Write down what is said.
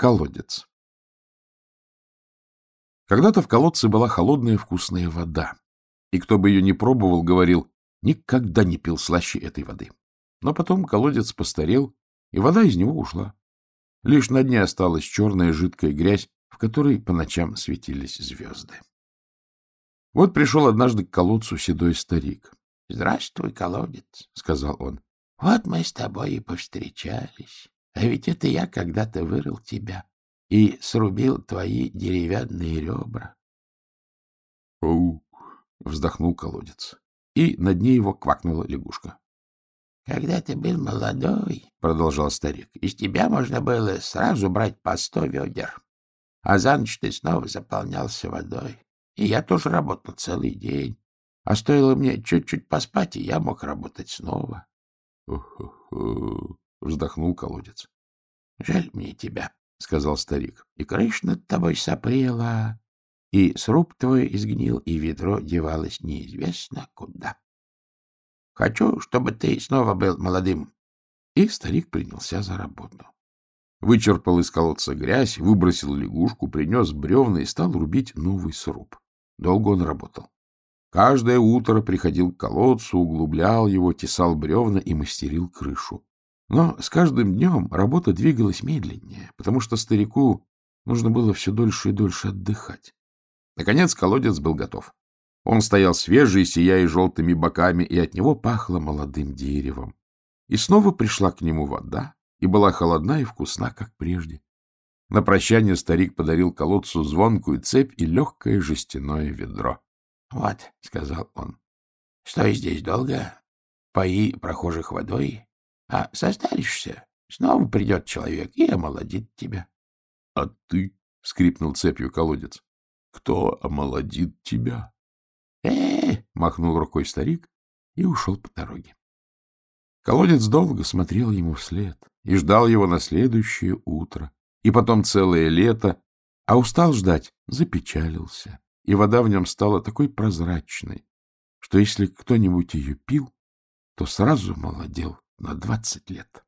Колодец. Когда-то в колодце была холодная вкусная вода, и кто бы ее не пробовал, говорил, никогда не пил слаще этой воды. Но потом колодец постарел, и вода из него ушла. Лишь на дне осталась черная жидкая грязь, в которой по ночам светились звезды. Вот пришел однажды к колодцу седой старик. — Здравствуй, колодец, — сказал он. — Вот мы с тобой и повстречались. А ведь это я когда-то вырыл тебя и срубил твои деревянные ребра. — Оу! — вздохнул колодец. И на дне его квакнула лягушка. — Когда ты был молодой, — продолжал старик, — из тебя можно было сразу брать по сто ведер. А за ночь ты снова заполнялся водой. И я тоже работал целый день. А стоило мне чуть-чуть поспать, и я мог работать снова. — Хо-хо-хо! — вздохнул колодец. — Жаль мне тебя, — сказал старик. — И крыша над тобой сопрела, и сруб твой изгнил, и ведро девалось неизвестно куда. Хочу, чтобы ты снова был молодым. И старик принялся за работу. Вычерпал из колодца грязь, выбросил лягушку, принес бревна и стал рубить новый сруб. Долго он работал. Каждое утро приходил к колодцу, углублял его, тесал бревна и мастерил крышу. Но с каждым днем работа двигалась медленнее, потому что старику нужно было все дольше и дольше отдыхать. Наконец колодец был готов. Он стоял свежий, сияя желтыми боками, и от него пахло молодым деревом. И снова пришла к нему вода, и была холодна и вкусна, как прежде. На прощание старик подарил колодцу звонкую цепь и легкое жестяное ведро. — Вот, — сказал он, — стой здесь долго, пои прохожих водой, а состаришься, снова придет человек и омолодит тебя. — А ты? — скрипнул цепью колодец. — Кто омолодит тебя? Э, — махнул рукой старик и ушел по дороге. Колодец долго смотрел ему вслед и ждал его на следующее утро, и потом целое лето, а устал ждать, запечалился, и вода в нем стала такой прозрачной, что если кто-нибудь ее пил, то сразу молодел на двадцать лет.